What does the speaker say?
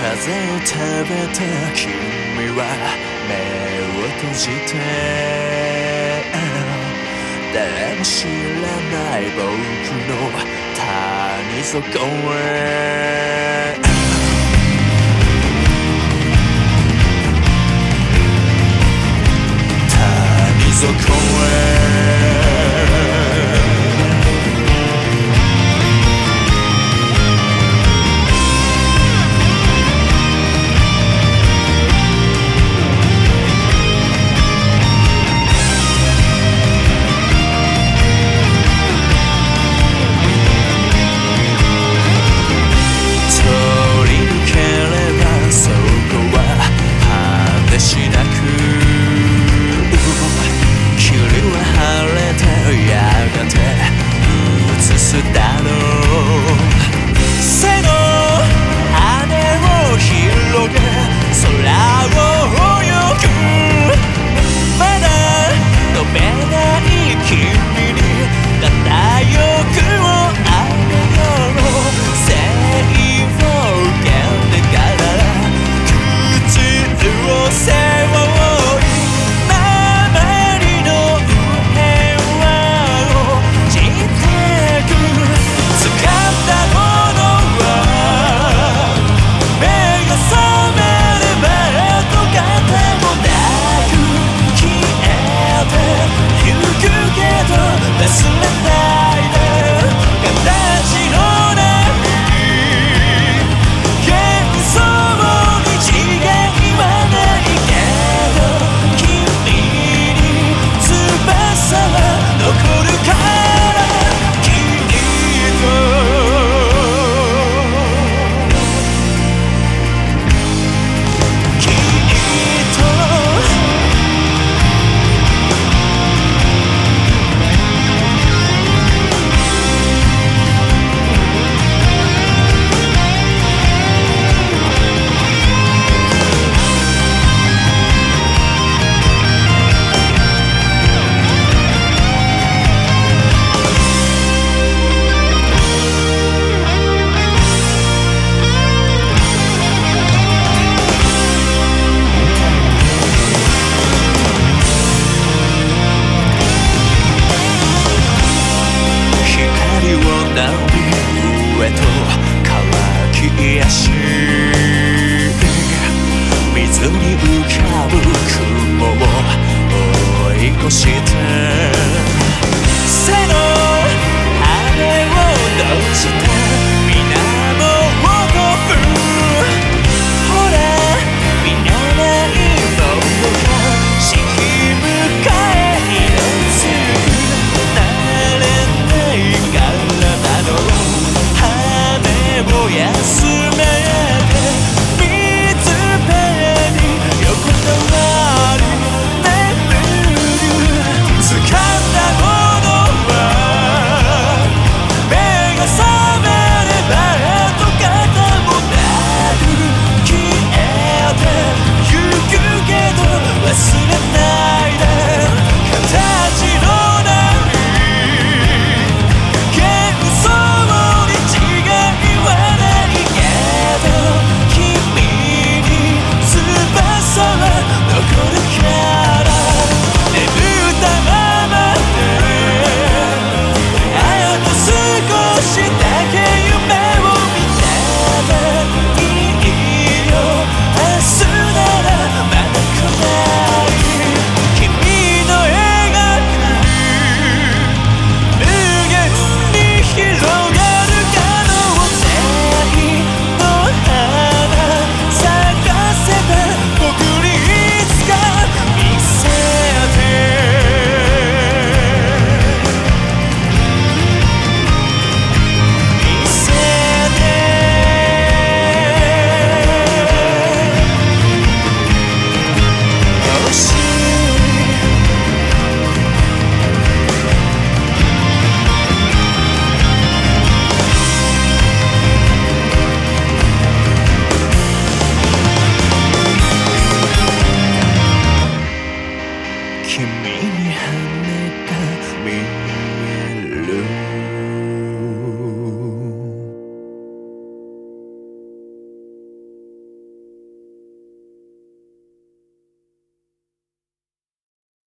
風を食べて君は目を閉じて誰も知らない僕の谷底へ谷底へ shit